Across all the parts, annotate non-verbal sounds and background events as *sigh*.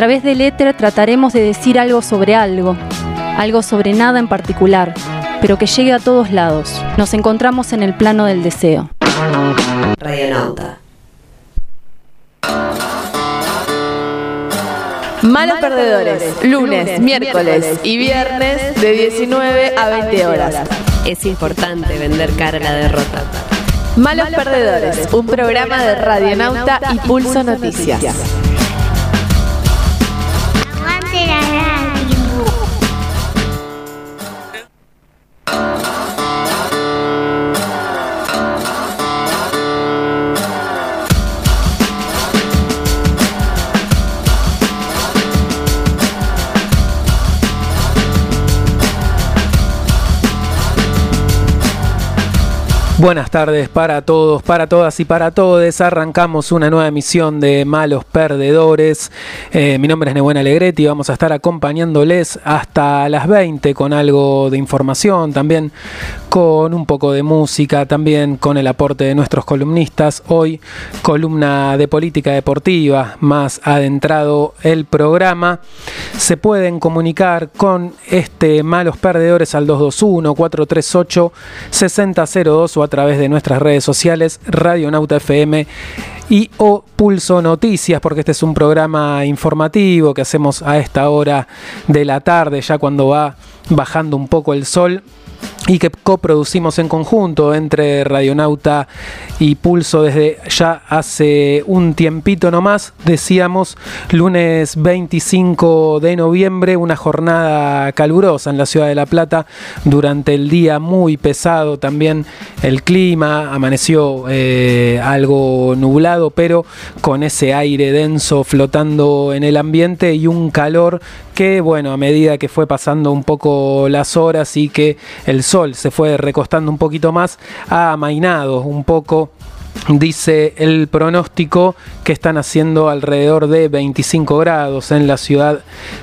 través del éter trataremos de decir algo sobre algo, algo sobre nada en particular, pero que llegue a todos lados. Nos encontramos en el plano del deseo. Radionauta. Malos Perdedores, lunes, miércoles y viernes de 19 a 20 horas. Es importante vender cara a la derrota. Malos Perdedores, un programa de Radionauta y Pulso Noticias. Buenas tardes para todos, para todas y para todos. Arrancamos una nueva emisión de Malos Perdedores. Eh, mi nombre es Nebuena Alegretti. Vamos a estar acompañándoles hasta las 20 con algo de información, también con un poco de música, también con el aporte de nuestros columnistas. Hoy, columna de política deportiva, más adentrado el programa. Se pueden comunicar con este Malos Perdedores al 221-438-6002 o a través de nuestras redes sociales, Radio Nauta FM y o Pulso Noticias, porque este es un programa informativo que hacemos a esta hora de la tarde, ya cuando va bajando un poco el sol y que coproducimos en conjunto entre Radionauta y Pulso desde ya hace un tiempito nomás, decíamos lunes 25 de noviembre, una jornada calurosa en la ciudad de La Plata, durante el día muy pesado también. El clima, amaneció eh, algo nublado, pero con ese aire denso flotando en el ambiente y un calor que, bueno, a medida que fue pasando un poco las horas y que el sol se fue recostando un poquito más, ha amainado un poco Dice el pronóstico que están haciendo alrededor de 25 grados en la ciudad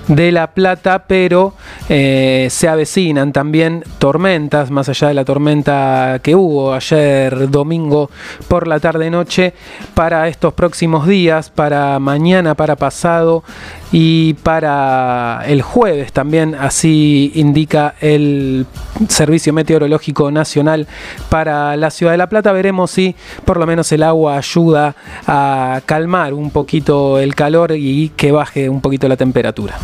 de La Plata, pero eh, se avecinan también tormentas, más allá de la tormenta que hubo ayer domingo por la tarde-noche, para estos próximos días, para mañana, para pasado y para el jueves también, así indica el Servicio Meteorológico Nacional para la ciudad de La Plata. Veremos si por lo menos el agua ayuda a calmar un poquito el calor y que baje un poquito la temperatura.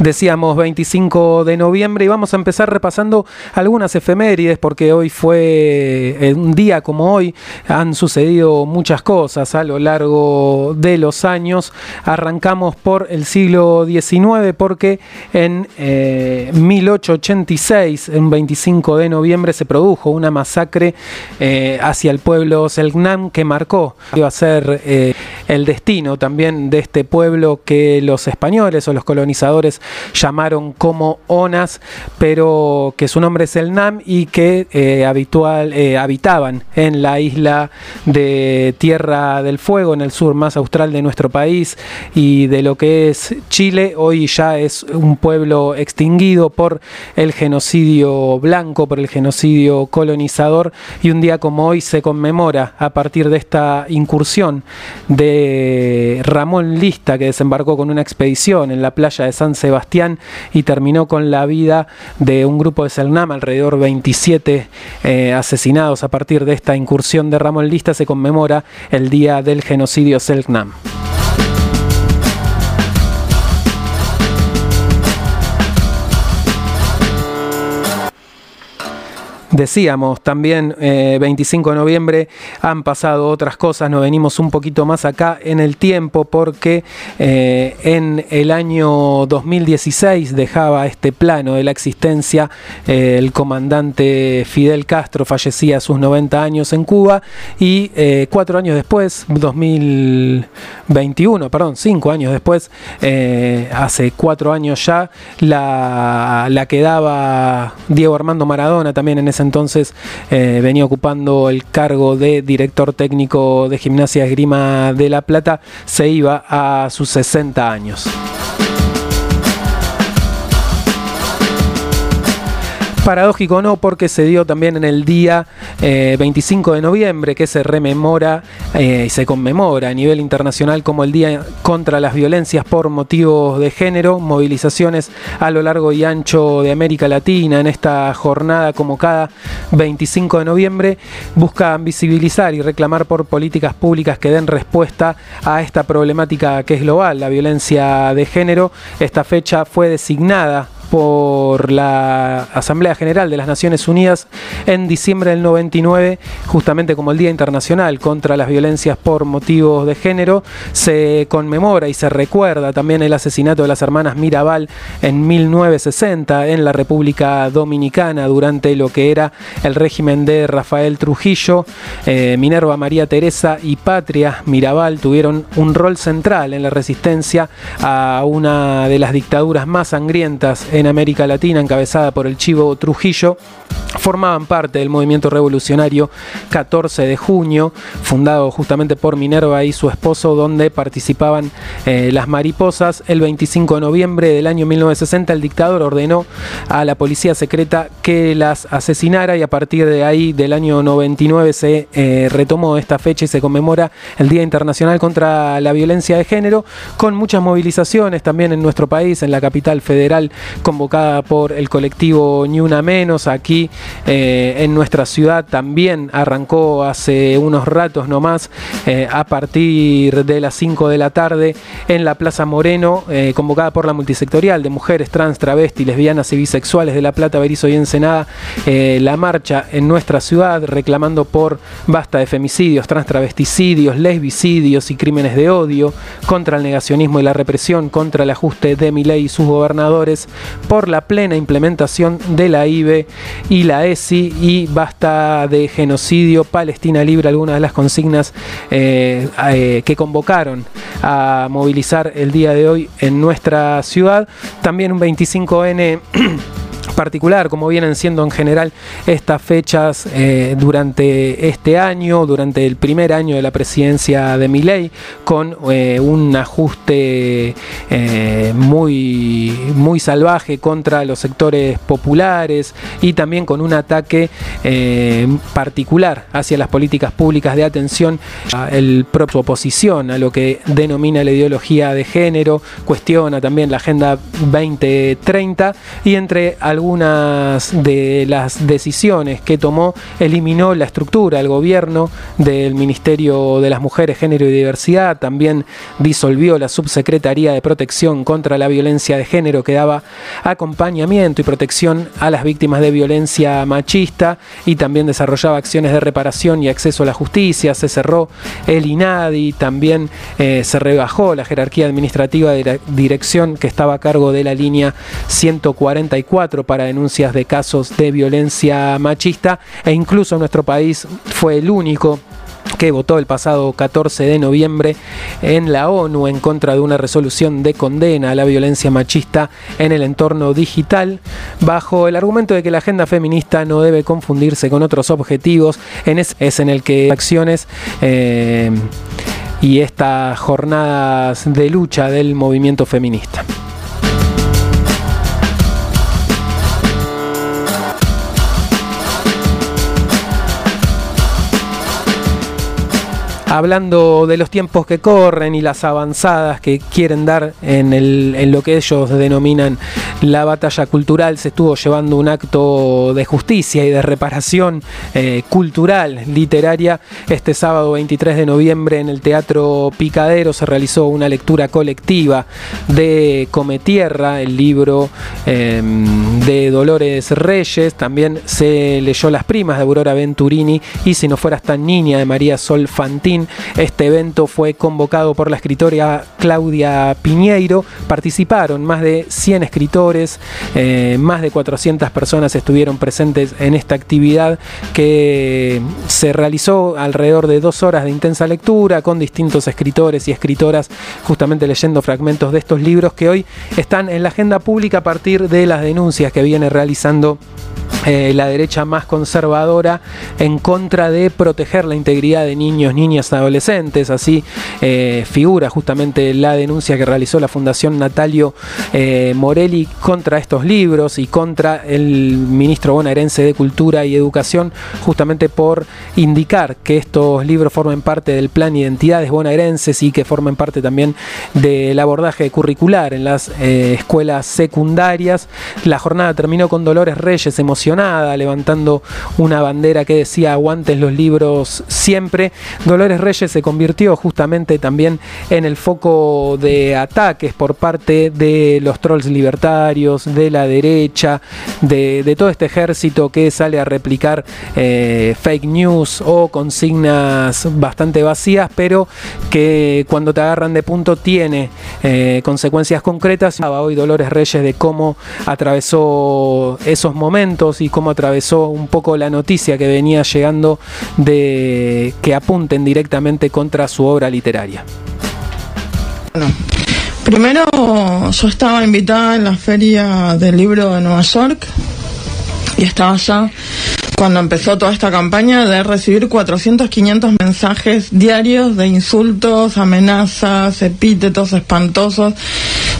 Decíamos 25 de noviembre y vamos a empezar repasando algunas efemérides porque hoy fue eh, un día como hoy, han sucedido muchas cosas a lo largo de los años. Arrancamos por el siglo XIX porque en eh, 1886, en 25 de noviembre, se produjo una masacre eh, hacia el pueblo Selknam que marcó iba a ser eh, el destino también de este pueblo que los españoles o los colonizadores llamaron como Onas, pero que su nombre es el Nam y que eh, habitual, eh, habitaban en la isla de Tierra del Fuego, en el sur más austral de nuestro país y de lo que es Chile. Hoy ya es un pueblo extinguido por el genocidio blanco, por el genocidio colonizador y un día como hoy se conmemora a partir de esta incursión de Ramón Lista que desembarcó con una expedición en la playa de San Sebastián y terminó con la vida de un grupo de Selnam, alrededor 27 eh, asesinados a partir de esta incursión de Ramón Lista, se conmemora el día del genocidio Selknam. Decíamos también, eh, 25 de noviembre, han pasado otras cosas, nos venimos un poquito más acá en el tiempo porque eh, en el año 2016 dejaba este plano de la existencia eh, el comandante Fidel Castro, fallecía a sus 90 años en Cuba y eh, cuatro años después, 2021, perdón, cinco años después, eh, hace cuatro años ya, la, la quedaba Diego Armando Maradona también en ese entonces eh, venía ocupando el cargo de director técnico de Gimnasia Esgrima de La Plata, se iba a sus 60 años. Paradójico no, porque se dio también en el día 25 de noviembre, que se rememora y se conmemora a nivel internacional como el Día contra las Violencias por motivos de género, movilizaciones a lo largo y ancho de América Latina en esta jornada como cada 25 de noviembre, buscan visibilizar y reclamar por políticas públicas que den respuesta a esta problemática que es global, la violencia de género. Esta fecha fue designada por la Asamblea General de las Naciones Unidas en diciembre del 99, justamente como el Día Internacional contra las Violencias por Motivos de Género, se conmemora y se recuerda también el asesinato de las hermanas Mirabal en 1960 en la República Dominicana durante lo que era el régimen de Rafael Trujillo. Eh, Minerva María Teresa y Patria Mirabal tuvieron un rol central en la resistencia a una de las dictaduras más sangrientas en América Latina, encabezada por el Chivo Trujillo, formaban parte del movimiento revolucionario 14 de junio, fundado justamente por Minerva y su esposo, donde participaban eh, las mariposas. El 25 de noviembre del año 1960 el dictador ordenó a la policía secreta que las asesinara y a partir de ahí del año 99 se eh, retomó esta fecha y se conmemora el Día Internacional contra la Violencia de Género, con muchas movilizaciones también en nuestro país, en la capital federal, convocada por el colectivo Ni Una Menos, aquí eh, en nuestra ciudad también arrancó hace unos ratos nomás, eh, a partir de las 5 de la tarde en la Plaza Moreno, eh, convocada por la multisectorial de mujeres trans, travestis, lesbianas y bisexuales de La Plata, Berizo y Ensenada, la marcha en nuestra ciudad reclamando por basta de femicidios, trans travesticidios, lesbicidios y crímenes de odio, contra el negacionismo y la represión, contra el ajuste de mi ley y sus gobernadores, por la plena implementación de la IBE y la ESI y basta de genocidio, Palestina libre, algunas de las consignas eh, eh, que convocaron a movilizar el día de hoy en nuestra ciudad. También un 25N *clears throat* particular, como vienen siendo en general estas fechas eh, durante este año, durante el primer año de la presidencia de Milei, con eh, un ajuste eh, muy, muy salvaje contra los sectores populares y también con un ataque particular hacia las políticas públicas de atención a el propio oposición a lo que denomina la ideología de género, cuestiona también la Agenda 2030 y entre algunos algunas de las decisiones que tomó, eliminó la estructura, el gobierno del Ministerio de las Mujeres, Género y Diversidad, también disolvió la Subsecretaría de Protección contra la Violencia de Género que daba acompañamiento y protección a las víctimas de violencia machista y también desarrollaba acciones de reparación y acceso a la justicia, se cerró el INADI, también eh, se rebajó la jerarquía administrativa de la dirección que estaba a cargo de la línea 144 para denuncias de casos de violencia machista e incluso nuestro país fue el único que votó el pasado 14 de noviembre en la ONU en contra de una resolución de condena a la violencia machista en el entorno digital, bajo el argumento de que la agenda feminista no debe confundirse con otros objetivos, en es, en el que acciones eh, y estas jornadas de lucha del movimiento feminista. Hablando de los tiempos que corren y las avanzadas que quieren dar en, en, lo que ellos denominan la batalla cultural, se estuvo llevando un acto de justicia y de reparación eh, cultural, literaria. Este sábado 23 de noviembre en el Teatro Picadero se realizó una lectura colectiva de Cometierra, el libro em, de Dolores Reyes. También se leyó Las primas de Aurora Venturini y Si no fueras tan niña de María Sol Fantín este evento fue convocado por la escritora Claudia Piñeiro. Participaron más de 100 escritores, eh, más de 400 personas estuvieron presentes en esta actividad que se realizó alrededor de dos horas de intensa lectura con distintos escritores y escritoras justamente leyendo fragmentos de estos libros que hoy están en la agenda pública a partir de las denuncias que viene realizando eh, la derecha más conservadora en contra de proteger la integridad de niños, niñas, adolescentes. Así eh, figura justamente la denuncia que realizó la Fundación Natalio eh, Morelli contra estos libros y contra el ministro bonaerense de Cultura y Educación, justamente por indicar que estos libros formen parte del plan Identidades bonaerenses y que formen parte también del abordaje curricular en las escuelas secundarias. La jornada terminó con Dolores Reyes levantando una bandera que decía aguanten los libros siempre. Dolores Reyes se convirtió justamente también en el foco de ataques por parte de los trolls libertarios, de la derecha, de, todo este ejército que sale a replicar eh, fake news o consignas bastante vacías, pero que cuando te agarran de punto tiene eh, consecuencias concretas. Hoy Dolores Reyes de cómo atravesó esos momentos y cómo atravesó un poco la noticia que venía llegando de que apunten directamente contra su obra literaria. Bueno, primero yo estaba invitada en la feria del libro de Nueva York y estaba allá cuando empezó toda esta campaña de recibir 400, 500 mensajes diarios de insultos, amenazas, epítetos espantosos.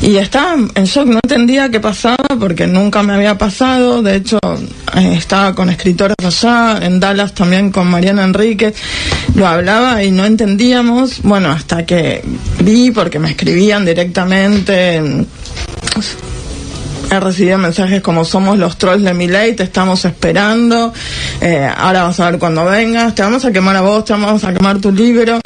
Y estaba en shock, no entendía qué pasaba porque nunca me había pasado. De hecho, eh, estaba con escritores allá, en Dallas también con Mariana Enrique. Lo hablaba y no entendíamos. Bueno, hasta que vi, porque me escribían directamente He recibido mensajes como somos los trolls de mi ley, te estamos esperando, eh, ahora vas a ver cuando vengas, te vamos a quemar a vos, te vamos a quemar tu libro.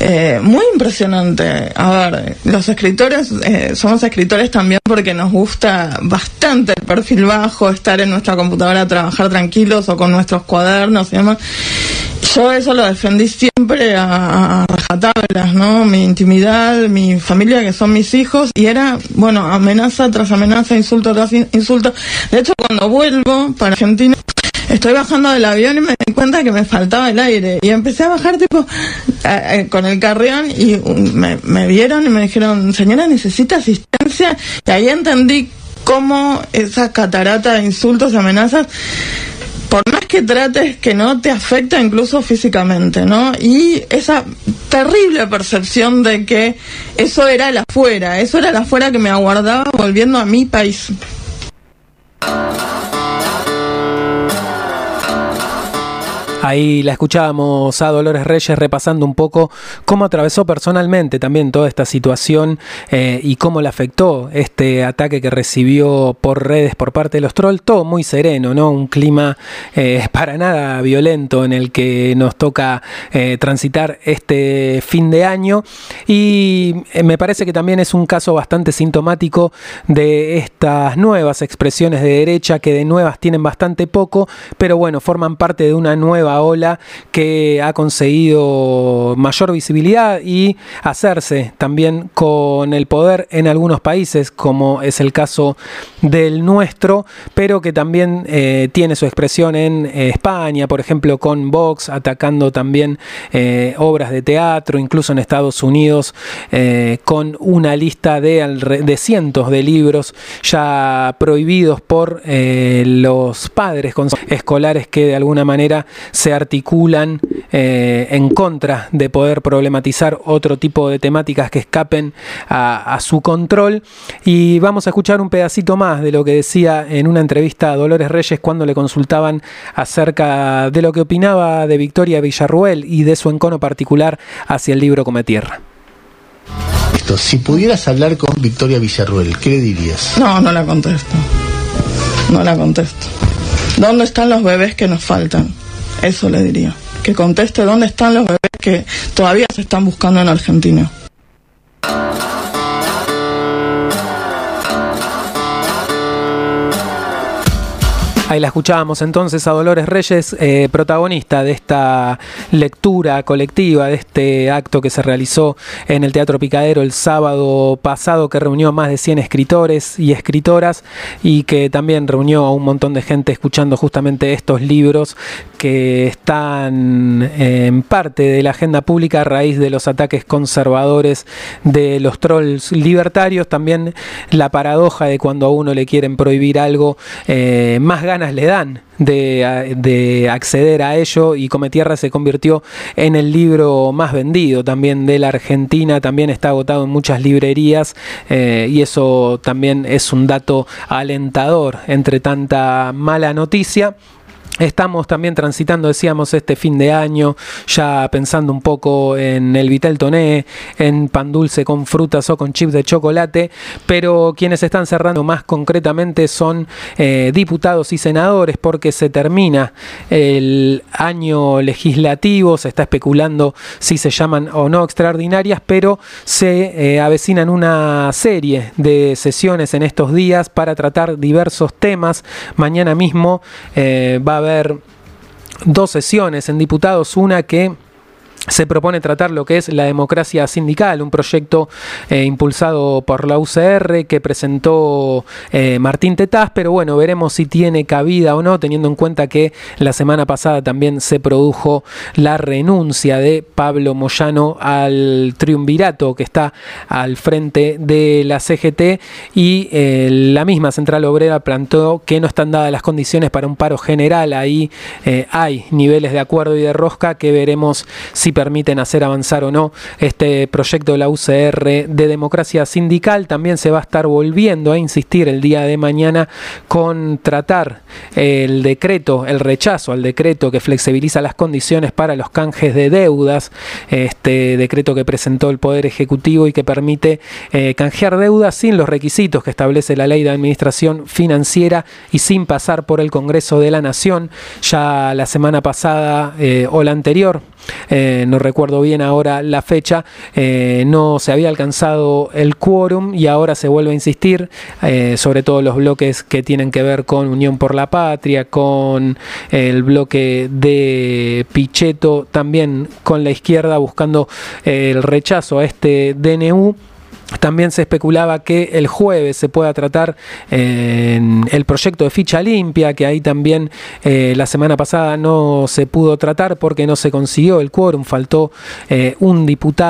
Eh, muy impresionante. A ver, los escritores, eh, somos escritores también porque nos gusta bastante el perfil bajo, estar en nuestra computadora, trabajar tranquilos o con nuestros cuadernos y demás. Yo eso lo defendí siempre a, a rajatablas, ¿no? Mi intimidad, mi familia, que son mis hijos, y era, bueno, amenaza tras amenaza, insulto tras insulto. De hecho, cuando vuelvo para Argentina, estoy bajando del avión y me di cuenta que me faltaba el aire. Y empecé a bajar tipo con el carrión y me, me vieron y me dijeron, señora, necesita asistencia. Y ahí entendí cómo esa catarata de insultos y amenazas por más que trates que no te afecta incluso físicamente, ¿no? Y esa terrible percepción de que eso era el afuera, eso era el afuera que me aguardaba volviendo a mi país. Ahí la escuchábamos a Dolores Reyes repasando un poco cómo atravesó personalmente también toda esta situación eh, y cómo le afectó este ataque que recibió por redes por parte de los trolls. Todo muy sereno, ¿no? Un clima eh, *laughs* para nada violento en el que nos toca eh, transitar este fin de año. Y me parece que también es un caso bastante sintomático de estas nuevas expresiones de derecha que de nuevas tienen bastante poco, pero bueno, forman parte de una nueva ola que ha conseguido mayor visibilidad y hacerse también con el poder en algunos países, como es el caso del nuestro, pero que también eh, tiene su expresión en eh, España, por ejemplo, con Vox atacando también eh, obras de teatro, incluso en Estados Unidos, con una lista de, de cientos de libros ya prohibidos por los padres escolares que de alguna manera se articulan eh, en contra de poder problematizar otro tipo de temáticas que escapen a, su control. Y vamos a escuchar un pedacito más de lo que decía en una entrevista a Dolores Reyes cuando le consultaban acerca de lo que opinaba de Victoria Villarruel y de su encono particular hacia el libro Come Tierra. Si pudieras hablar con Victoria Villarruel, ¿qué le dirías? No, no la contesto. No la contesto. ¿Dónde están los bebés que nos faltan? Eso le diría. Que conteste dónde están los bebés que todavía se están buscando en Argentina. Ahí la escuchábamos entonces a Dolores Reyes, eh, protagonista de esta lectura colectiva, de este acto que se realizó en el Teatro Picadero el sábado pasado, que reunió a más de 100 escritores y escritoras y que también reunió a un montón de gente escuchando justamente estos libros que están en parte de la agenda pública a raíz de los ataques conservadores de los trolls libertarios. También la paradoja de cuando a uno le quieren prohibir algo, eh, más ganas le dan de, de, acceder a ello y Cometierra se convirtió en el libro más vendido también de la Argentina, también está agotado en muchas librerías eh, y eso también es un dato alentador entre tanta mala noticia. Estamos también transitando, decíamos, este fin de año, ya pensando un poco en el Vitel Toné, en pan dulce con frutas o con chips de chocolate, pero quienes están cerrando más concretamente son eh, diputados y senadores porque se termina el año legislativo, se está especulando si se llaman o no extraordinarias, pero se eh, avecinan una serie de sesiones en estos días para tratar diversos temas. Mañana mismo eh, va a haber dos sesiones en diputados, una que se propone tratar lo que es la democracia sindical, un proyecto eh, impulsado por la UCR que presentó eh, Martín Tetaz, pero bueno, veremos si tiene cabida o no, teniendo en cuenta que la semana pasada también se produjo la renuncia de Pablo Moyano al triunvirato que está al frente de la CGT y eh, la misma Central Obrera planteó que no están dadas las condiciones para un paro general, ahí hay niveles de acuerdo y de rosca que veremos si permiten hacer avanzar o no este proyecto de la UCR de democracia sindical. También se va a estar volviendo a insistir el día de mañana con tratar el decreto, el rechazo al decreto que flexibiliza las condiciones para los canjes de deudas, este decreto que presentó el Poder Ejecutivo y que permite eh, canjear deudas sin los requisitos que establece la ley de administración financiera y sin pasar por el Congreso de la Nación. Ya la semana pasada eh, o la anterior, eh, no recuerdo bien ahora la fecha, eh, no se había alcanzado el quórum y ahora se vuelve a insistir, eh, sobre todo los bloques que tienen que ver con Unión por la Patria, con el bloque de Pichetto, también con la izquierda buscando el rechazo a este DNU. También se especulaba que el jueves se pueda tratar eh, el proyecto de ficha limpia, que ahí también eh, la semana pasada no se pudo tratar porque no se consiguió el quórum, faltó eh, un diputado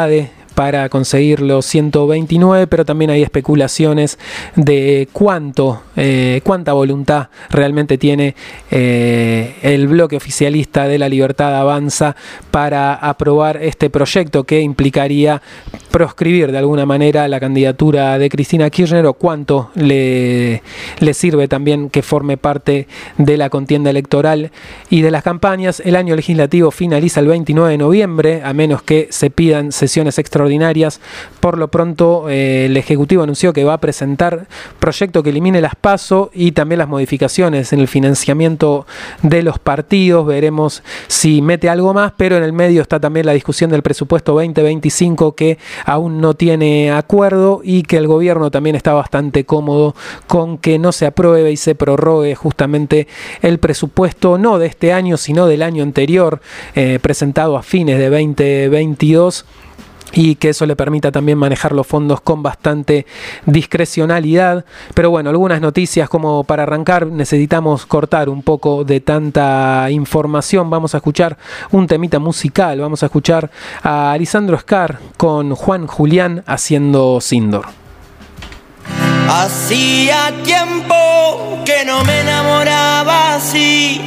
para conseguir los 129, pero también hay especulaciones de cuánto, eh, cuánta voluntad realmente tiene eh, el bloque oficialista de la Libertad Avanza para aprobar este proyecto que implicaría proscribir de alguna manera la candidatura de Cristina Kirchner o cuánto le, le sirve también que forme parte de la contienda electoral y de las campañas. El año legislativo finaliza el 29 de noviembre, a menos que se pidan sesiones extraordinarias extraordinarias. Por lo pronto, eh, el Ejecutivo anunció que va a presentar proyecto que elimine las PASO y también las modificaciones en el financiamiento de los partidos. Veremos si mete algo más, pero en el medio está también la discusión del presupuesto 2025 que aún no tiene acuerdo y que el gobierno también está bastante cómodo con que no se apruebe y se prorrogue justamente el presupuesto no de este año, sino del año anterior, eh, presentado a fines de 2022 y que eso le permita también manejar los fondos con bastante discrecionalidad. Pero bueno, algunas noticias como para arrancar necesitamos cortar un poco de tanta información. Vamos a escuchar un temita musical, vamos a escuchar a Alisandro Scar con Juan Julián haciendo Sindor. Hacía tiempo que no me enamoraba así.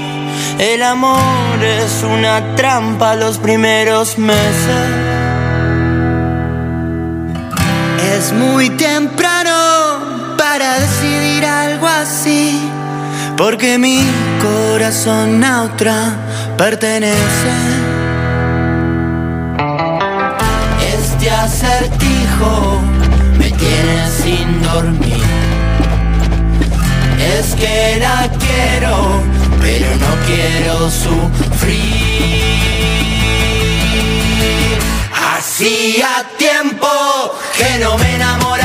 El amor es una trampa los primeros meses. Es muy temprano para decidir algo así, porque mi corazón a otra pertenece. Este acertijo me tiene sin dormir. Es que la quiero, pero no quiero sufrir. Hacía tiempo que no me enamoraba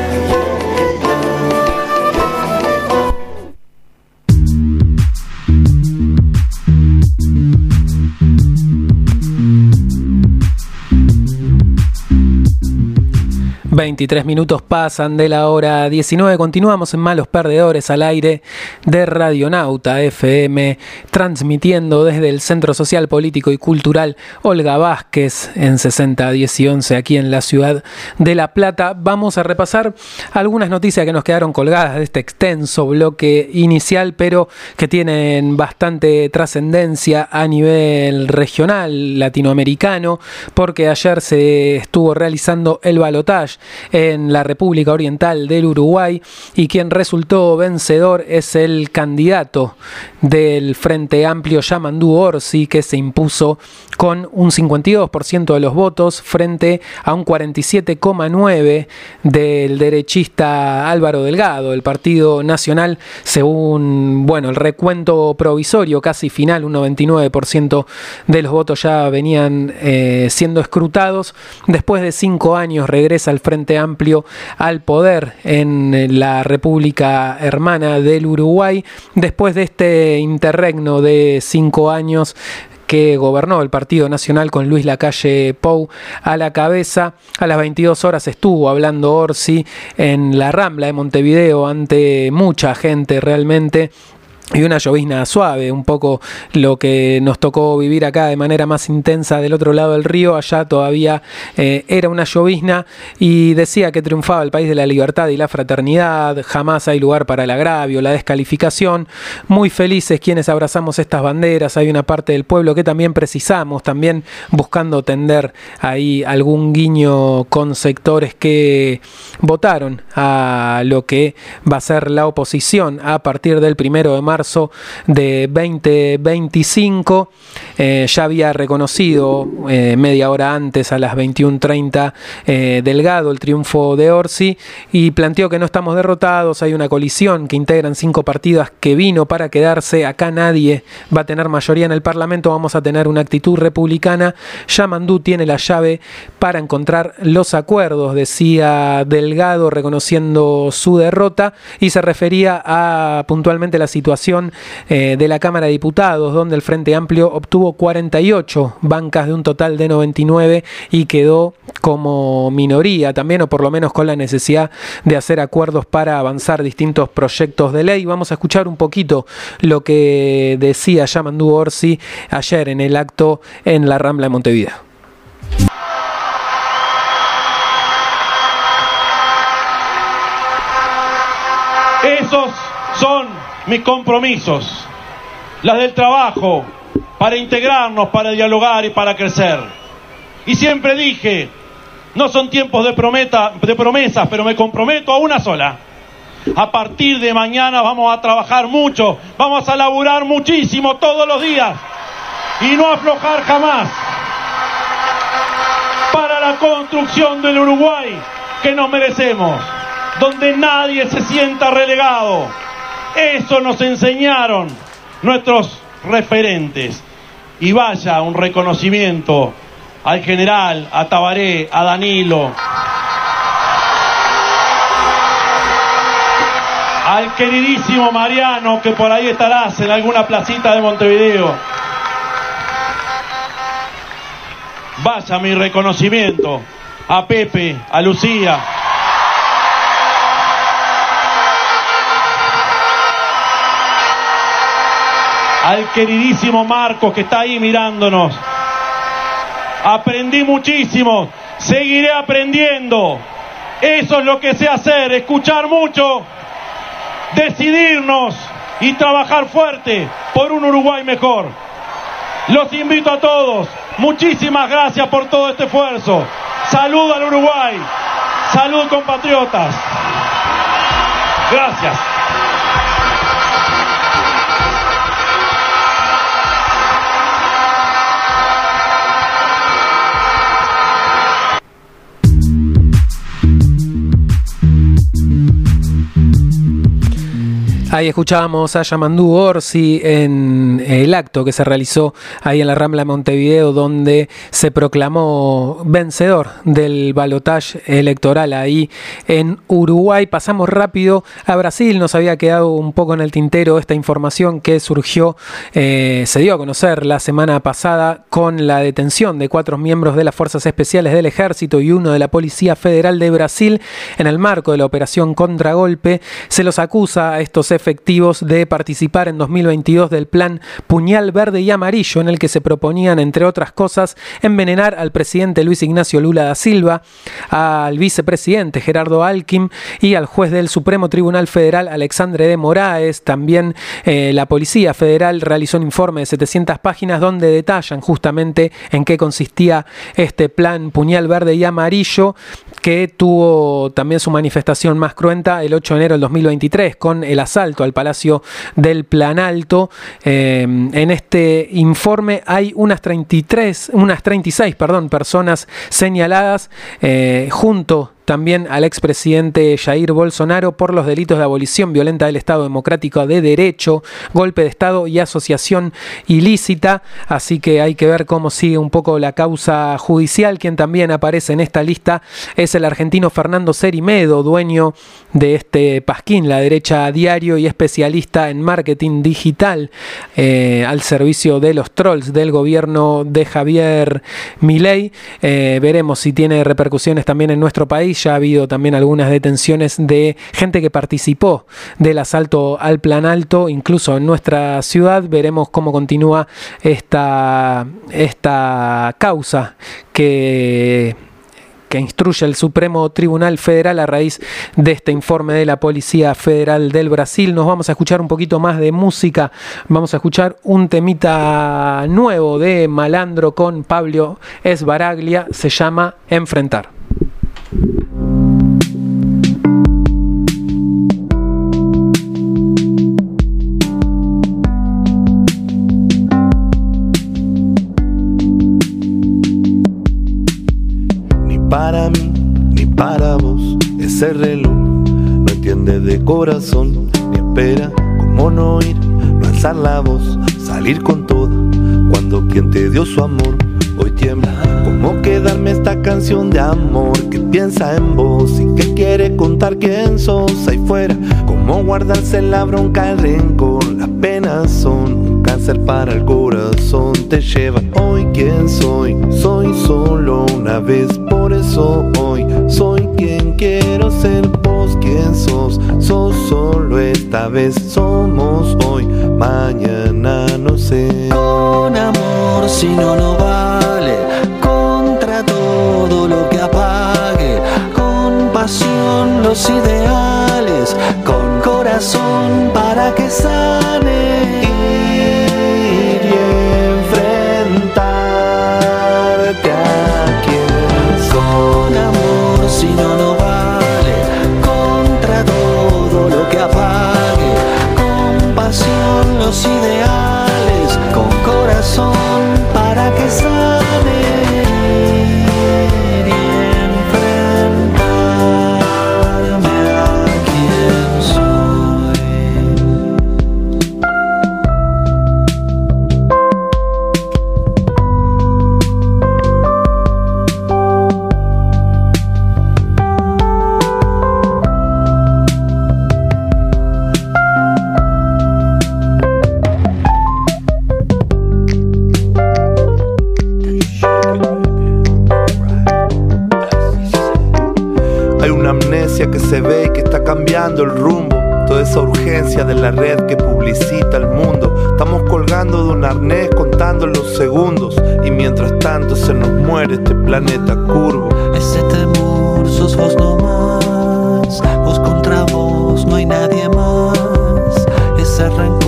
23 minutos pasan de la hora 19. Continuamos en Malos Perdedores al aire de Radionauta FM, transmitiendo desde el Centro Social, Político y Cultural Olga Vázquez en 60, 10 y 11 aquí en la ciudad de La Plata. Vamos a repasar algunas noticias que nos quedaron colgadas de este extenso bloque inicial, pero que tienen bastante trascendencia a nivel regional latinoamericano, porque ayer se estuvo realizando el balotaje en la República Oriental del Uruguay y quien resultó vencedor es el candidato del Frente Amplio Yamandú Orsi que se impuso con un 52% de los votos frente a un 47,9% del derechista Álvaro Delgado. El Partido Nacional, según bueno, el recuento provisorio casi final, un 99% de los votos ya venían eh, siendo escrutados. Después de cinco años regresa el Frente Amplio al poder en la República Hermana del Uruguay. Después de este interregno de cinco años, que gobernó el Partido Nacional con Luis Lacalle Pou a la cabeza. A las 22 horas estuvo hablando Orsi en la Rambla de Montevideo ante mucha gente realmente y una llovizna suave, un poco lo que nos tocó vivir acá de manera más intensa del otro lado del río, allá todavía eh, era una llovizna y decía que triunfaba el país de la libertad y la fraternidad, jamás hay lugar para el agravio, la descalificación, muy felices quienes abrazamos estas banderas, hay una parte del pueblo que también precisamos, también buscando tender ahí algún guiño con sectores que votaron a lo que va a ser la oposición a partir del primero de marzo de 2025. Eh, ya había reconocido eh, media hora antes, a las 21.30, eh, Delgado el triunfo de Orsi y planteó que no estamos derrotados, hay una colisión que integran cinco partidas que vino para quedarse, acá nadie va a tener mayoría en el Parlamento, vamos a tener una actitud republicana, Yamandú tiene la llave para encontrar los acuerdos, decía Delgado reconociendo su derrota y se refería a puntualmente la situación eh, de la Cámara de Diputados, donde el Frente Amplio obtuvo 48 bancas de un total de 99 y quedó como minoría también, o por lo menos con la necesidad de hacer acuerdos para avanzar distintos proyectos de ley. Vamos a escuchar un poquito lo que decía Yamandú Orsi ayer en el acto en la Rambla de Montevideo. Esos mis compromisos, las del trabajo, para integrarnos, para dialogar y para crecer. Y siempre dije, no son tiempos de, prometa, de promesas, pero me comprometo a una sola. A partir de mañana vamos a trabajar mucho, vamos a laburar muchísimo todos los días y no aflojar jamás para la construcción del Uruguay que nos merecemos, donde nadie se sienta relegado eso nos enseñaron nuestros referentes. Y vaya un reconocimiento al general, a Tabaré, a Danilo, al queridísimo Mariano, que por ahí estarás en alguna placita de Montevideo. Vaya mi reconocimiento a Pepe, a Lucía, al queridísimo Marcos que está ahí mirándonos. Aprendí muchísimo. seguiré aprendiendo. Eso es lo que sé hacer, escuchar mucho, decidirnos y trabajar fuerte por un Uruguay mejor. Los invito a todos. Muchísimas gracias por todo este esfuerzo. Salud al Uruguay. Salud compatriotas. Gracias. Ahí escuchábamos a Yamandú Orsi en el acto que se realizó ahí en la Rambla de Montevideo, donde se proclamó vencedor del balotaje electoral ahí en Uruguay. Pasamos rápido a Brasil, nos había quedado un poco en el tintero esta información que surgió, eh, se dio a conocer la semana pasada con la detención de cuatro miembros de las Fuerzas Especiales del Ejército y uno de la Policía Federal de Brasil en el marco de la operación Contragolpe. Se los acusa a estos efectivos de participar en 2022 del plan Puñal Verde y Amarillo, en el que se proponían, entre otras cosas, envenenar al presidente Luis Ignacio Lula da Silva, al vicepresidente Gerardo Alquim y al juez del Supremo Tribunal Federal Alexandre de Moraes. También eh, la Policía Federal realizó un informe de 700 páginas donde detallan justamente en qué consistía este plan Puñal Verde y Amarillo que tuvo también su manifestación más cruenta el 8 de enero del 2023 con el asalto al Palacio del Planalto. Eh, en este informe hay unas 33, unas 36, perdón, personas señaladas eh, junto también al expresidente Jair Bolsonaro por los delitos de abolición violenta del Estado Democrático de Derecho, golpe de Estado y asociación ilícita. Así que hay que ver cómo sigue un poco la causa judicial. Quien también aparece en esta lista es el argentino Fernando Cerimedo, dueño de este Pasquín, la derecha diario y especialista en marketing digital eh, al servicio de los trolls del gobierno de Javier Milei. Eh, veremos si tiene repercusiones también en nuestro país ya ha habido también algunas detenciones de gente que participó del asalto al plan alto, incluso en nuestra ciudad. Veremos cómo continúa esta, esta causa que que instruye el Supremo Tribunal Federal a raíz de este informe de la Policía Federal del Brasil. Nos vamos a escuchar un poquito más de música. Vamos a escuchar un temita nuevo de Malandro con Pablo Esbaraglia. Se llama Enfrentar. Para mí ni para vos. Ese reloj no entiende de corazón, ni espera cómo no ir, no alzar la voz, salir con todo cuando quien te dio su amor hoy tiembla. ¿Cómo quedarme esta canción de amor que piensa en vos y que quiere contar quién sos ahí fuera? ¿Cómo guardarse la bronca, el rencor? Las penas son un cáncer para el corazón. Te lleva hoy quién soy, soy solo una vez. Por eso hoy soy quien quiero ser. Vos quién sos, sos solo esta vez. Somos hoy, mañana no sé. Con amor, si no, no vale. Los ideales. Con corazón para que sane. Cambiando el rumbo. Toda esa urgencia de la red que publicita el mundo. Estamos colgando de un arnés contando los segundos. Y mientras tanto se nos muere este planeta curvo. ese temor sos vos no más, vos contra vos no hay nadie más, ese rencor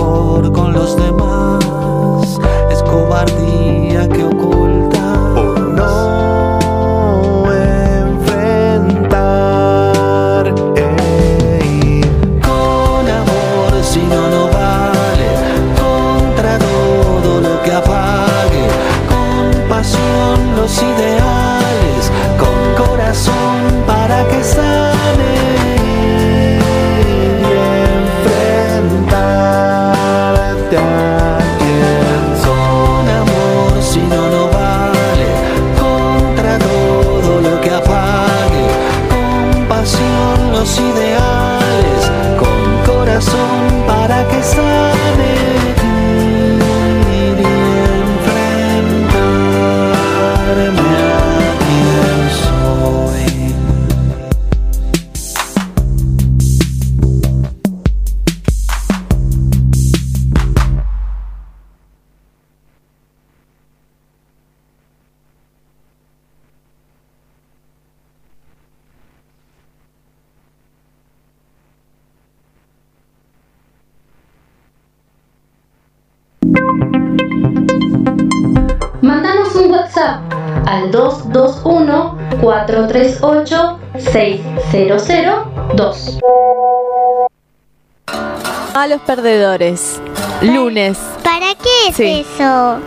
Perdedores. Lunes. ¿Para qué es Sí. eso?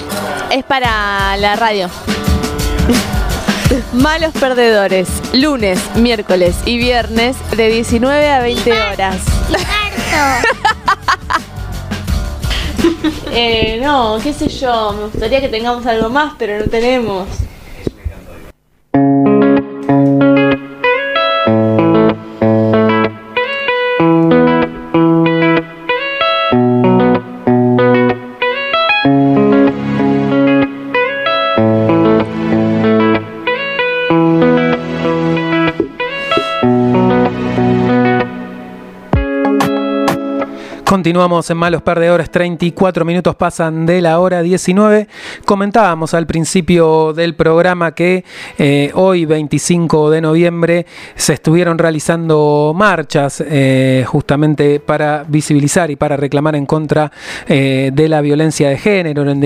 Es para la radio. *laughs* Malos perdedores. Lunes, miércoles y viernes de 19 a 20 horas. *laughs* Eh, no, qué sé yo. Me gustaría que tengamos algo más, pero no tenemos. Continuamos en Malos Perdedores, 34 minutos pasan de la hora 19. Comentábamos al principio del programa que eh, hoy, 25 de noviembre, se estuvieron realizando marchas eh, justamente para visibilizar y para reclamar en contra eh, de la violencia de género en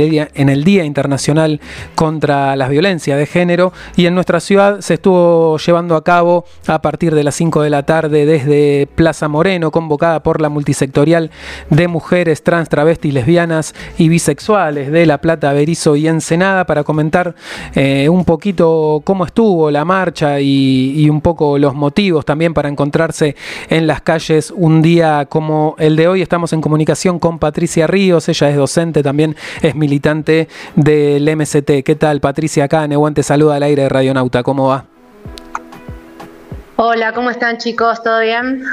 el, día, Internacional contra la Violencia de Género. Y en nuestra ciudad se estuvo llevando a cabo a partir de las 5 de la tarde desde Plaza Moreno, convocada por la multisectorial de mujeres trans, travestis, lesbianas y bisexuales de La Plata, Berizo y Ensenada para comentar eh, un poquito cómo estuvo la marcha y, un poco los motivos también para encontrarse en las calles un día como el de hoy. Estamos en comunicación con Patricia Ríos, ella es docente, también es militante del MST. ¿Qué tal, Patricia? Acá Nehuan te saluda al aire de Radionauta, ¿cómo va? Hola, ¿cómo están chicos? ¿Todo bien?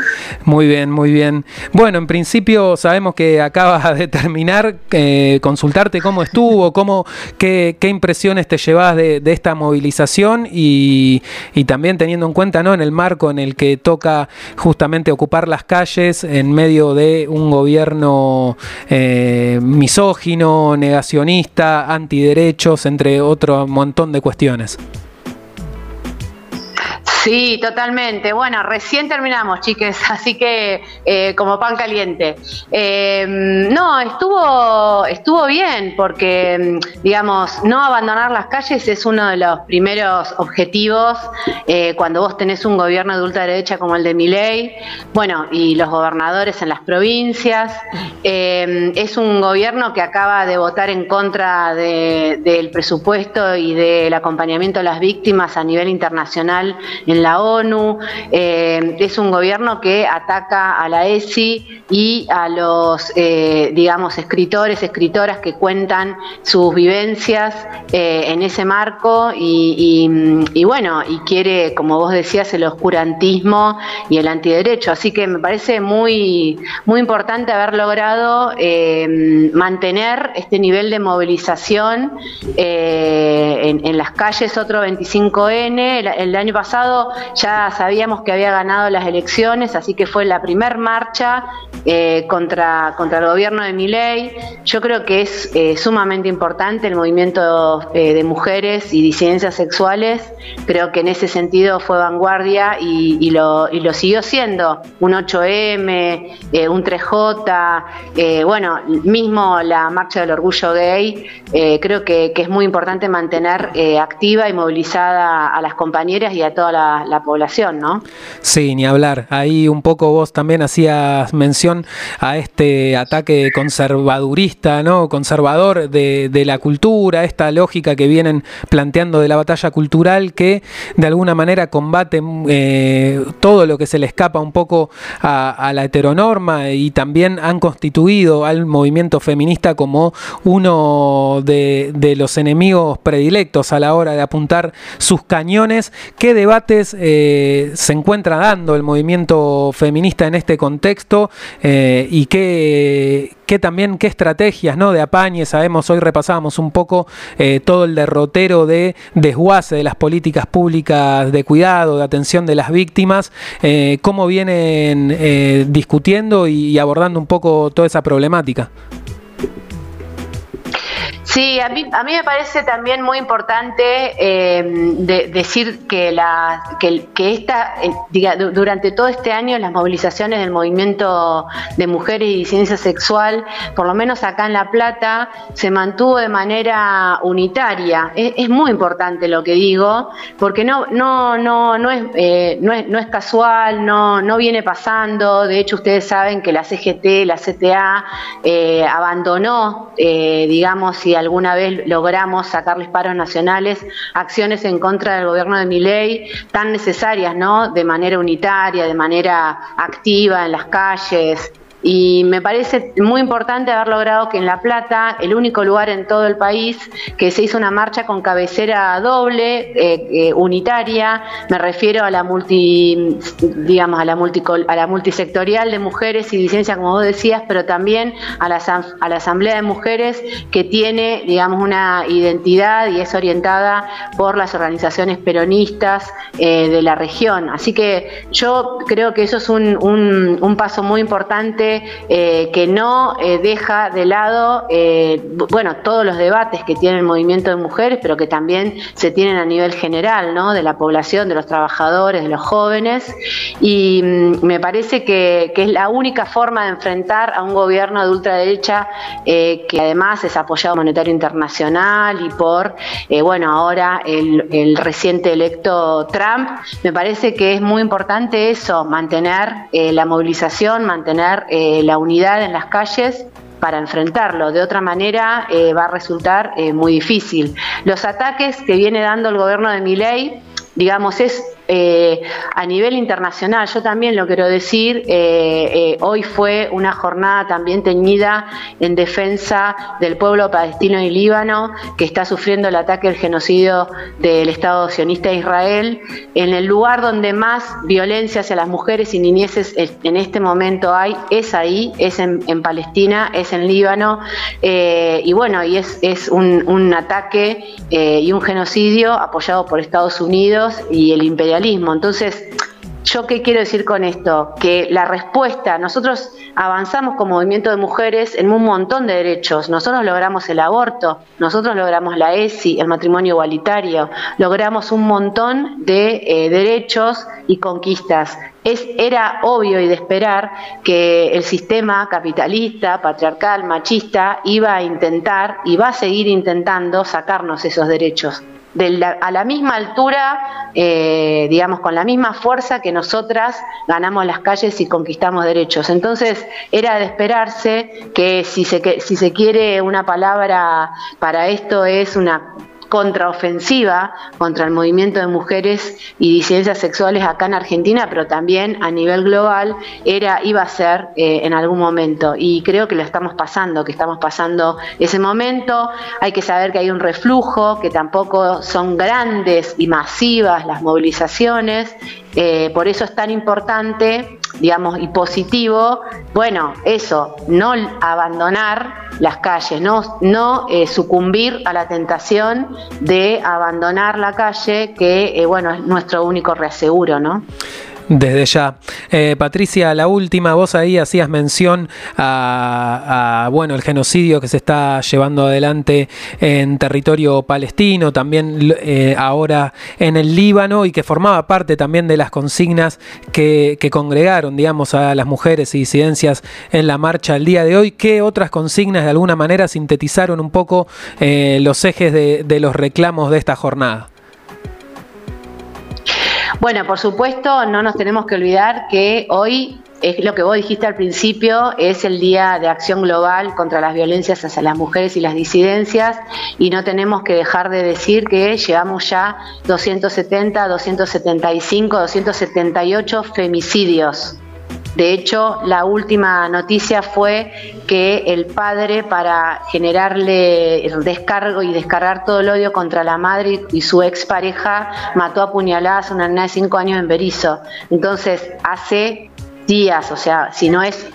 Muy bien, muy bien. Bueno, en principio sabemos que acabas *laughs* de terminar, eh, consultarte cómo estuvo, cómo, qué, qué impresiones te llevas de, esta movilización y, y también teniendo en cuenta ¿no? en el marco en el que toca justamente ocupar las calles en medio de un gobierno eh, misógino, negacionista, antiderechos, entre otro montón de cuestiones. Sí, totalmente. Bueno, recién terminamos, chiques, *laughs* así que eh, como pan caliente. Eh, no, estuvo, estuvo bien porque, digamos, no abandonar las calles es uno de los primeros objetivos eh, cuando vos tenés un gobierno de ultraderecha como el de Milei, bueno, y los gobernadores en las provincias. Eh, es un gobierno que acaba de votar en contra de- del presupuesto y del acompañamiento a las víctimas a nivel internacional en la ONU. Eh, es un gobierno que ataca a la ESI y a los, eh, digamos, escritores, escritoras que cuentan sus vivencias eh, en ese marco y, y- bueno, y quiere, como vos decías, el oscurantismo y el antiderecho. Así que me parece muy, muy importante haber logrado eh, mantener este nivel de movilización en, en las calles, otro 25N. El, el año pasado ya sabíamos que había ganado las elecciones, así que fue la primer marcha eh, contra, contra el gobierno de Miley. Yo creo que es eh, sumamente importante el movimiento eh, de mujeres y disidencias sexuales. Creo que en ese sentido fue vanguardia y, y lo, y lo siguió siendo. Un 8M, eh, un 3J, eh, bueno, mismo la marcha del orgullo gay. creo que, que es muy importante mantener activa y movilizada a las compañeras y a toda la, la población, ¿no? Sí, ni hablar. Ahí un poco vos también hacías mención a este ataque conservadurista, ¿no? Conservador de, la cultura, esta lógica que vienen planteando de la batalla cultural que de alguna manera combate eh, todo lo que se le escapa un poco a, la heteronorma y también han constituido al movimiento feminista como uno de, de los enemigos predilectos a la hora de apuntar sus cañones. ¿Qué eh, se encuentra dando el movimiento feminista en este contexto eh, y qué, también qué estrategias ¿no? de apañe? Sabemos, hoy repasábamos un poco eh, todo el derrotero de desguace de las políticas públicas de cuidado, de atención de las víctimas, cómo vienen discutiendo y abordando un poco toda esa problemática. Sí, a mí, a mí me parece también muy importante eh, de- decir que, la, que, esta, eh, diga, du- durante todo este año las movilizaciones del movimiento de mujeres y disidencia sexual, por lo menos acá en La Plata, se mantuvo de manera unitaria. Es, muy importante lo que digo, porque no, no, no, no, es, eh, no, es, no es casual, no, no viene pasando. De hecho, ustedes saben que la CGT, la CTA, eh, abandonó, eh, digamos, si alguna vez logramos sacarles paros nacionales, acciones en contra del gobierno de Miley tan necesarias, ¿no? De manera unitaria, de manera activa en las calles. Y me parece muy importante haber logrado que en La Plata, el único lugar en todo el país que se hizo una marcha con cabecera doble, eh, eh, unitaria, me refiero a la multi, digamos, a la, multicol- a la multisectorial de mujeres y disidencia, como vos decías, pero también a la, a la Asamblea de Mujeres que tiene, digamos, una identidad y es orientada por las organizaciones peronistas eh, de la región. Así que yo creo que eso es un- un paso muy importante eh, que no eh, deja de lado, eh, bu- bueno, todos los debates que tiene el movimiento de mujeres, pero que también se tienen a nivel general, ¿no? De la población, de los trabajadores, de los jóvenes. Y mm, me parece que, que es la única forma de enfrentar a un gobierno de ultraderecha que además es apoyado monetario internacional y por, bueno, ahora el, reciente electo Trump. Me parece que es muy importante eso, mantener la movilización, mantener la unidad en las calles para enfrentarlo. De otra manera eh, va a resultar eh, muy difícil. Los ataques que viene dando el gobierno de Milei, digamos, es eh, a nivel internacional. Yo también lo quiero decir, eh, eh, hoy fue una jornada también teñida en defensa del pueblo palestino y Líbano, que está sufriendo el ataque, el genocidio del Estado sionista de Israel, en el lugar donde más violencia hacia las mujeres y niñeces en este momento hay, es ahí, es en, Palestina, es en Líbano, y bueno, y es, es un, un ataque y un genocidio apoyado por Estados Unidos y el imperialismo. Entonces, ¿Yo qué quiero decir con esto? Que la respuesta, nosotros avanzamos como movimiento de mujeres en un montón de derechos. Nosotros logramos el aborto, nosotros logramos la ESI, el matrimonio igualitario, logramos un montón de eh, derechos y conquistas. Es, era obvio y de esperar que el sistema capitalista, patriarcal, machista iba a intentar y va a seguir intentando sacarnos esos derechos de la- a la misma altura, eh, digamos, con la misma fuerza que nosotras ganamos las calles y conquistamos derechos. Entonces, era de esperarse que si se, que- si se quiere una palabra para esto es una contraofensiva contra el movimiento de mujeres y disidencias sexuales acá en Argentina, pero también a nivel global era iba a ser eh, en algún momento y creo que lo estamos pasando, que estamos pasando ese momento. Hay que saber que hay un reflujo, que tampoco son grandes y masivas las movilizaciones. eh, por eso es tan importante digamos, y positivo, bueno, eso, no abandonar las calles, no, no eh, sucumbir a la tentación de abandonar la calle, que, eh, bueno, es nuestro único reaseguro, ¿no? Desde ya. Eh, Patricia, la última, vos ahí hacías mención a, bueno, el genocidio que se está llevando adelante en territorio palestino, también eh, ahora en el Líbano y que formaba parte también de las consignas que, que, congregaron, digamos, a las mujeres y disidencias en la marcha el día de hoy. ¿Qué otras consignas de alguna manera sintetizaron un poco eh, los ejes de, de los reclamos de esta jornada? Bueno, por supuesto, no nos tenemos que olvidar que hoy es lo que vos dijiste al principio, es el Día de Acción Global contra las Violencias hacia las Mujeres y las Disidencias y no tenemos que dejar de decir que llevamos ya 270, 275, 278 femicidios de hecho, la última noticia fue que el padre, para generarle descargo y descargar todo el odio contra la madre y su expareja, mató a puñaladas a una nena de cinco años en Berizo. Entonces, hace días, o sea, si no es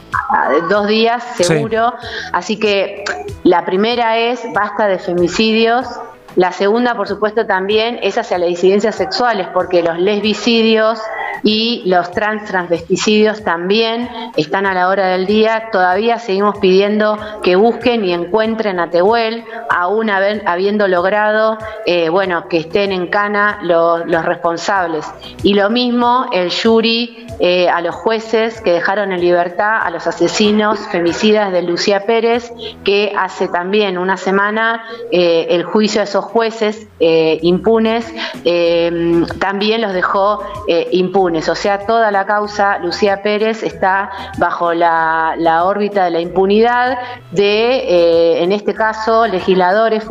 dos días, seguro. Sí. Así que la primera es basta de femicidios. La segunda, por supuesto, también es hacia las disidencias sexuales, porque los lesbicidios y los trans transvesticidios también están a la hora del día. Todavía seguimos pidiendo que busquen y encuentren a Tehuel, aún habiendo logrado, eh, bueno, que estén en cana los, responsables. Y lo mismo el jury eh, a los jueces que dejaron en libertad a los asesinos femicidas de Lucía Pérez, que hace también una semana eh, el juicio de esos jueces eh, impunes también los dejó impunes. O sea, toda la causa Lucía Pérez está bajo la, la órbita de la impunidad de, en este caso, legisladores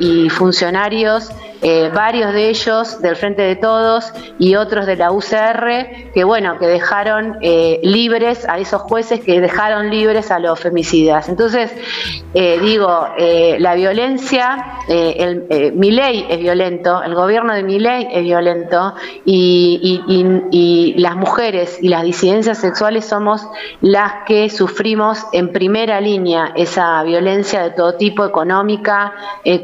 y funcionarios. Eh, varios de ellos del Frente de Todos y otros de la UCR, que bueno, que dejaron eh, libres a esos jueces que dejaron libres a los femicidas. Entonces, eh, digo, la violencia, el, mi ley es violento, el gobierno de mi ley es violento y, y las mujeres y las disidencias sexuales somos las que sufrimos en primera línea esa violencia de todo tipo, económica,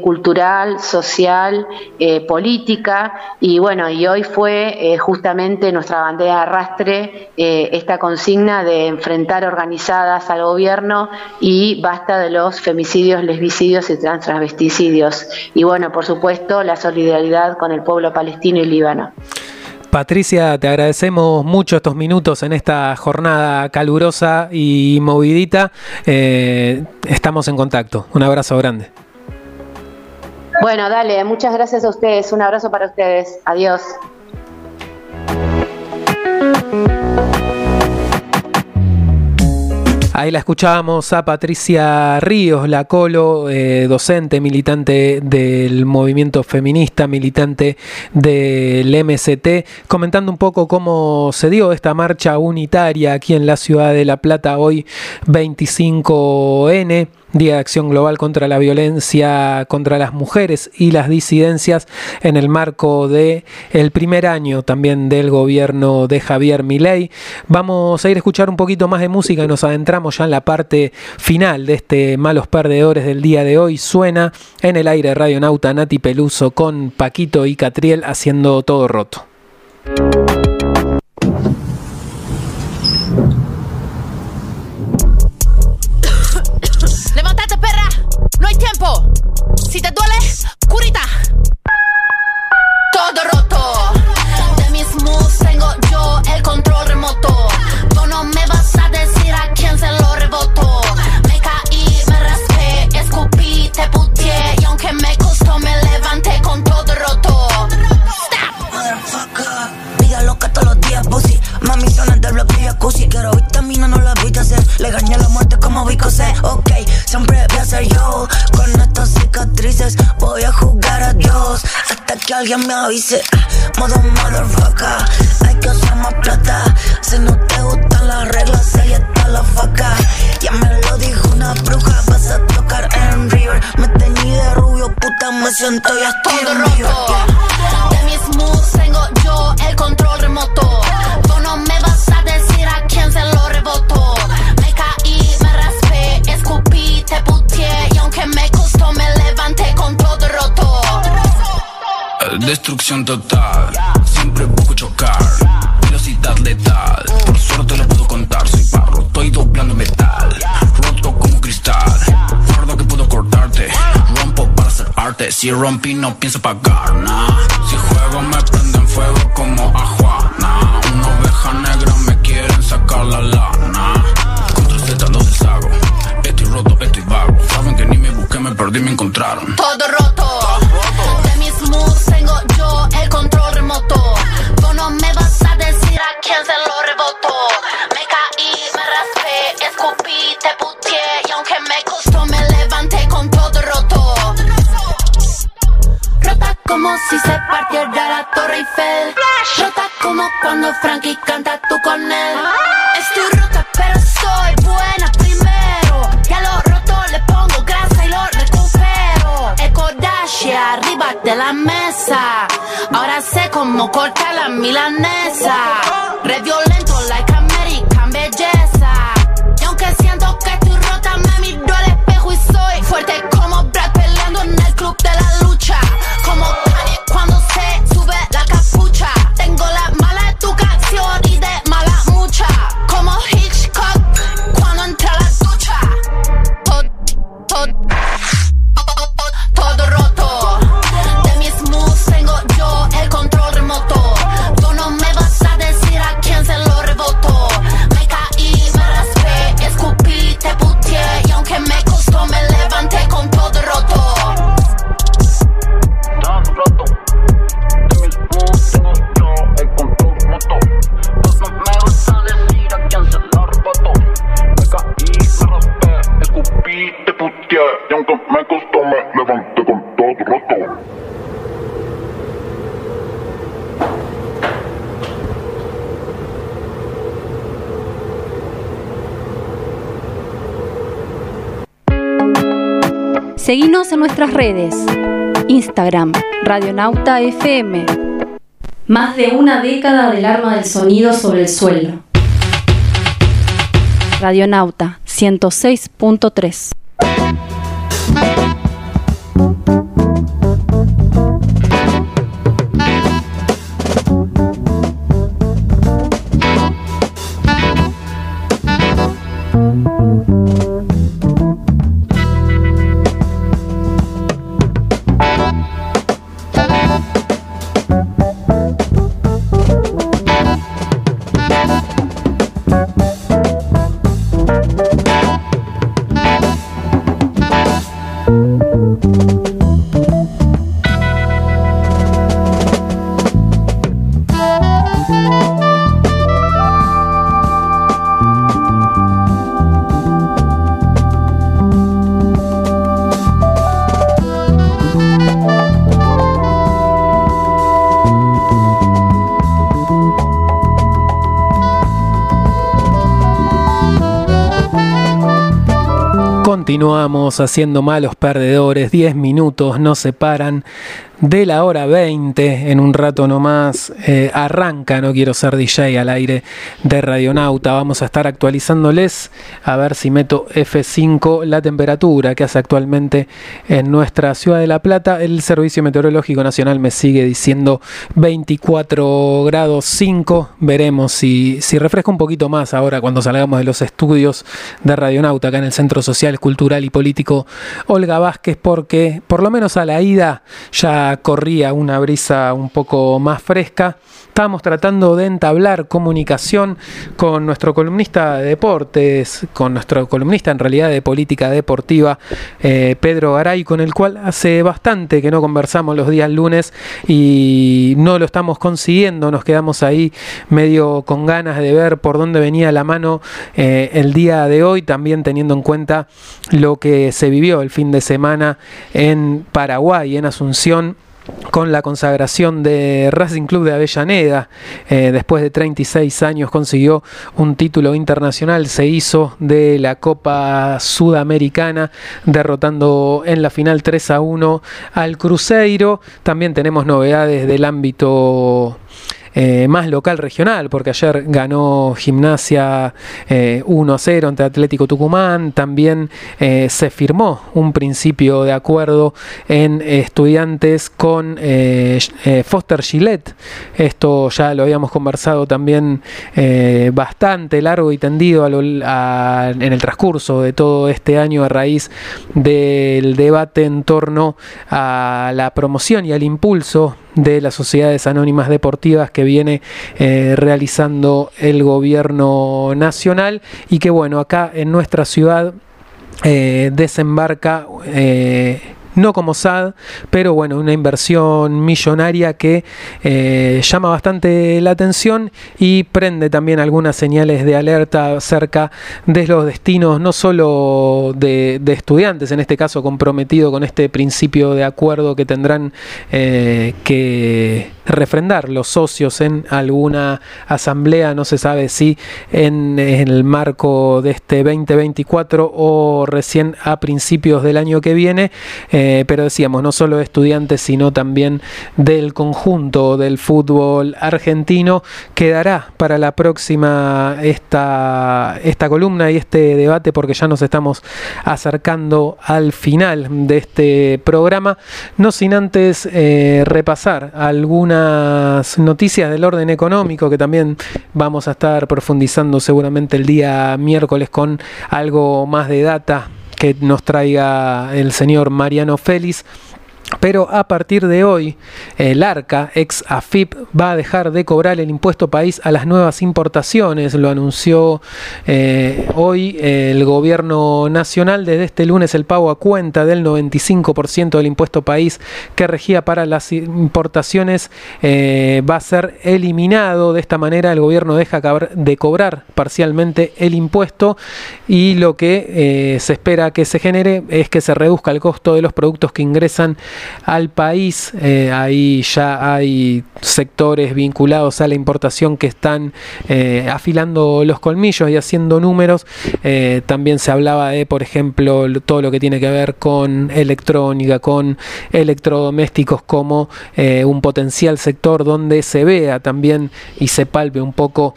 cultural, social, eh, política y bueno, y hoy fue eh, justamente nuestra bandera de arrastre eh, esta consigna de enfrentar organizadas al gobierno y basta de los femicidios, lesbicidios y trans transvesticidios. Y bueno, por supuesto, la solidaridad con el pueblo palestino y líbano. Patricia, te agradecemos mucho estos minutos en esta jornada calurosa y movidita. Estamos en contacto. Un abrazo grande. Bueno, dale, muchas gracias a ustedes. Un abrazo para ustedes. Adiós. Ahí la escuchábamos a Patricia Ríos, la Colo, eh, docente, militante del movimiento feminista, militante del MST, comentando un poco cómo se dio esta marcha unitaria aquí en la ciudad de La Plata hoy 25N. Día de Acción Global contra la Violencia contra las Mujeres y las Disidencias en el marco de el primer año también del gobierno de Javier Milei. Vamos a ir a escuchar un poquito más de música y nos adentramos ya en la parte final de este Malos Perdedores del día de hoy. Suena en el aire Radio Nauta Nati Peluso con Paquito y Catriel haciendo todo roto. Si te duele, curita. Todo roto. De mis moves tengo yo el control remoto. Tú no me vas a decir a quién se lo reboto. Me caí, me raspé, escupí, te puteé. Y aunque me costó, me levanté con todo roto. Stop. Motherfucker. Vida loca todos los días, pussy. Mami, son del bloque y jacuzzi. Quiero vitamina, no la vi hacer. Le gané la muerte como Vico C. Ok, siempre voy a ser yo. Con estas cicatrices voy a jugar a Dios. Hasta que alguien me avise. Modo motherfucker. Hay que usar más plata. Si no te gustan las reglas, ahí está la faca. Ya me lo dijo una bruja. Vas a tocar en River. Me teñí de rubio, puta, me siento ya estoy Todo roto. De mis moves tengo yo el control remoto. Tú no me vas a decir a quién se te puteé y aunque me costó me levanté con todo roto. Destrucción total, siempre busco chocar, velocidad letal, por suerte lo puedo contar, soy parro, estoy doblando metal, roto como cristal, fardo que puedo cortarte, rompo para hacer arte, si rompí no pienso pagar, nah. si juego me prenden fuego como a Juana, una oveja negra me quieren sacar la lana. Me perdí, me encontraron. Todo roto. De mis moves tengo yo el control remoto. Tú no me vas a decir a quién se lo rebotó. Cortar Instagram, Radionauta FM. Más de una década del arma del sonido sobre el suelo. Radionauta 106.3. Continuamos haciendo malos perdedores, 10 minutos nos separan de la hora 20, en un rato nomás eh, arranca, no quiero ser DJ al aire de Radionauta, vamos a estar actualizándoles, a ver si meto F5 la temperatura que hace actualmente en nuestra ciudad de La Plata, el Servicio Meteorológico Nacional me sigue diciendo 24 grados 5, veremos si, si refresca un poquito más ahora cuando salgamos de los estudios de Radionauta acá en el Centro Social, Cultural y Político Olga Vázquez, porque por lo menos a la ida ya corría una brisa un poco más fresca. Estábamos tratando de entablar comunicación con nuestro columnista de deportes, con nuestro columnista en realidad de política deportiva, eh, Pedro Garay, con el cual hace bastante que no conversamos los días lunes y no lo estamos consiguiendo. Nos quedamos ahí medio con ganas de ver por dónde venía la mano eh, el día de hoy, también teniendo en cuenta lo que se vivió el fin de semana en Paraguay, en Asunción con la consagración de Racing Club de Avellaneda. Eh, después de 36 años consiguió un título internacional, se hizo de la Copa Sudamericana, derrotando en la final 3 a 1 al Cruzeiro. También tenemos novedades del ámbito eh, más local regional, porque ayer ganó Gimnasia 1 a 0 ante Atlético Tucumán, también se firmó un principio de acuerdo en estudiantes con Foster Gillette, esto ya lo habíamos conversado también bastante largo y tendido en el transcurso de todo este año a raíz del debate en torno a la promoción y al impulso de las sociedades anónimas deportivas que viene eh, realizando el gobierno nacional y que bueno, acá en nuestra ciudad eh, desembarca eh, no como SAD, pero bueno, una inversión millonaria que eh, llama bastante la atención y prende también algunas señales de alerta acerca de los destinos, no solo de, estudiantes, en este caso comprometido con este principio de acuerdo que tendrán eh, que refrendar los socios en alguna asamblea, no se sabe si en, el marco de este 2024 o recién a principios del año que viene. Eh, pero decíamos, no solo de estudiantes, sino también del conjunto del fútbol argentino. Quedará para la próxima esta, esta columna y este debate, porque ya nos estamos acercando al final de este programa, no sin antes eh, repasar algunas noticias del orden económico que también vamos a estar profundizando seguramente el día miércoles con algo más de data que nos traiga el señor Mariano Félix. Pero a partir de hoy, el ARCA, ex AFIP, va a dejar de cobrar el impuesto país a las nuevas importaciones. Lo anunció eh, hoy el gobierno nacional. Desde este lunes el pago a cuenta del 95% del impuesto país que regía para las importaciones eh, va a ser eliminado. De esta manera el gobierno deja de cobrar parcialmente el impuesto y lo que eh, se espera que se genere es que se reduzca el costo de los productos que ingresan al país. Eh, ahí ya hay sectores vinculados a la importación que están eh, afilando los colmillos y haciendo números. Eh, también se hablaba de, por ejemplo, todo lo que tiene que ver con electrónica, con electrodomésticos como un potencial sector donde se vea también y se palpe un poco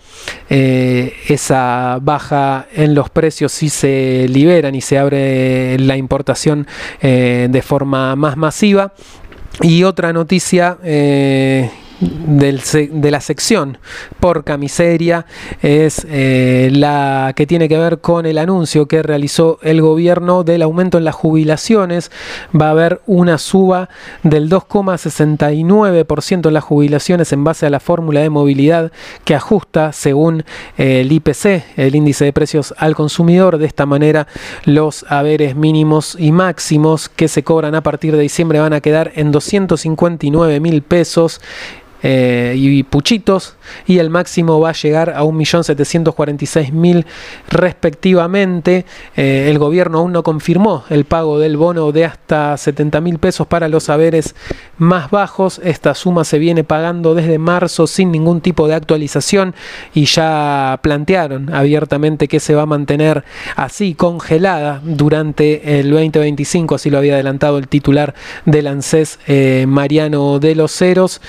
esa baja en los precios si se liberan y se abre la importación de forma más masiva. Y otra noticia eh, de la sección por camiseria es eh, la que tiene que ver con el anuncio que realizó el gobierno del aumento en las jubilaciones. Va a haber una suba del 2,69% en las jubilaciones en base a la fórmula de movilidad que ajusta según eh, el IPC, el índice de precios al consumidor. De esta manera los haberes mínimos y máximos que se cobran a partir de diciembre van a quedar en 259 mil pesos eh, y puchitos y el máximo va a llegar a 1.746.000 respectivamente. Eh, el gobierno aún no confirmó el pago del bono de hasta 70.000 pesos para los saberes más bajos. Esta suma se viene pagando desde marzo sin ningún tipo de actualización y ya plantearon abiertamente que se va a mantener así congelada durante el 2025, así lo había adelantado el titular del ANSES, eh, Mariano de los Ceros.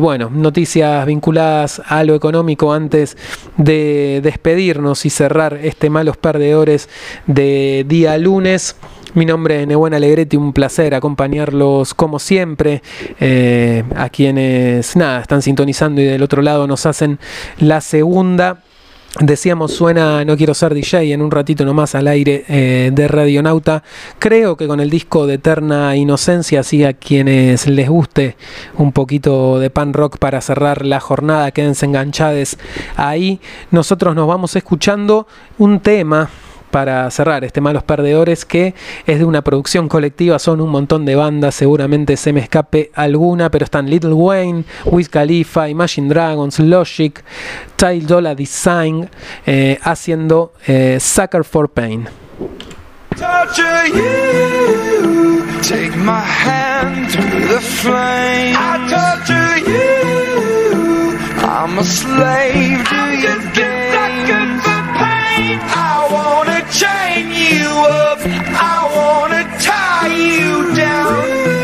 Bueno, noticias vinculadas a lo económico antes de despedirnos y cerrar este malos perdedores de día lunes. Mi nombre es Nebuena Alegretti, un placer acompañarlos como siempre. Eh, a quienes nada, están sintonizando y del otro lado nos hacen la segunda. Decíamos, suena No Quiero Ser DJ en un ratito nomás al aire eh, de Radionauta. Creo que con el disco de Eterna Inocencia, así a quienes les guste un poquito de pan rock para cerrar la jornada, quédense enganchados ahí. Nosotros nos vamos escuchando un tema para cerrar este Malos Perdedores, que es de una producción colectiva, son un montón de bandas, seguramente se me escape alguna, pero están Little Wayne, Wiz Khalifa, Imagine Dragons, Logic, Tile Dollar Design, eh, haciendo eh, Sucker for Pain. take my hand the flame. I you. I'm a slave to your. I wanna chain you up. I wanna tie you down.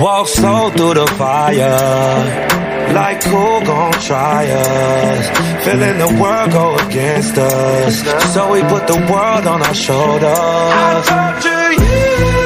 Walk slow through the fire. Like who gon' try us? Feeling the world go against us. So we put the world on our shoulders. I torture you.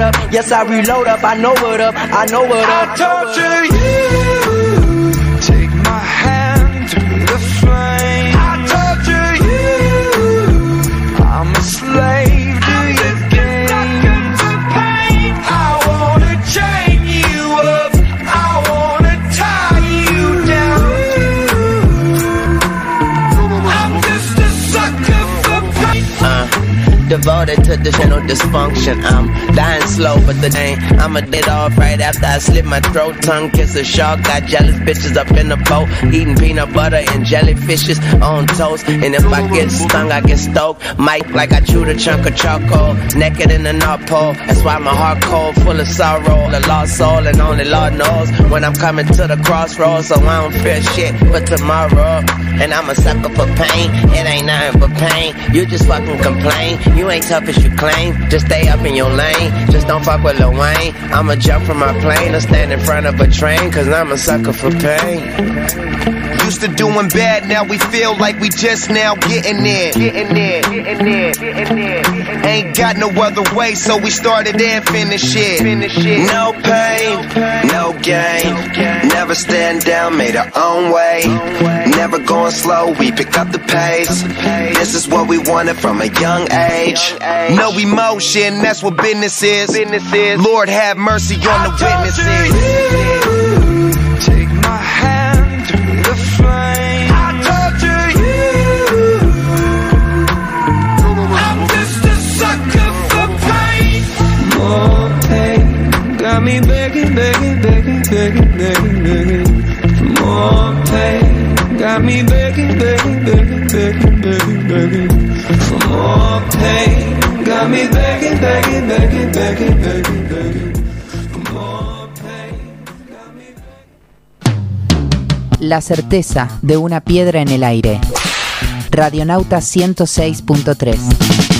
up. Yes, I reload up, I know what up, I know what up. I torture you. Devoted to the channel dysfunction. I'm dying slow, but the ain't. I'ma dead off right after I slit my throat. Tongue kiss a shark. Got jealous bitches up in the boat. Eating peanut butter and jellyfishes on toast. And if I get stung, I get stoked. Mike, like I chewed a chunk of charcoal. Naked in the North Pole. That's why my heart cold, full of sorrow. The lost soul, and only Lord knows when I'm coming to the crossroads. So I don't fear shit for tomorrow. And I'm a sucker for pain. It ain't nothing but pain. You just fucking complain. You ain't tough as you claim. Just stay up in your lane. Just don't fuck with Lil Wayne. I'ma jump from my plane or stand in front of a train. Cause I'm a sucker for pain. Used to doing bad, now we feel like we just now getting there. Getting there, getting getting. Ain't got no other way, so we started and finished it. Finish it. No pain, no gain. Never stand down, made our own way. Never going slow, we pick up the pace. This is what we wanted from a young age. No emotion, that's what business is. Lord have mercy on the witnesses. La certeza de una piedra en el aire. Radionauta 106.3.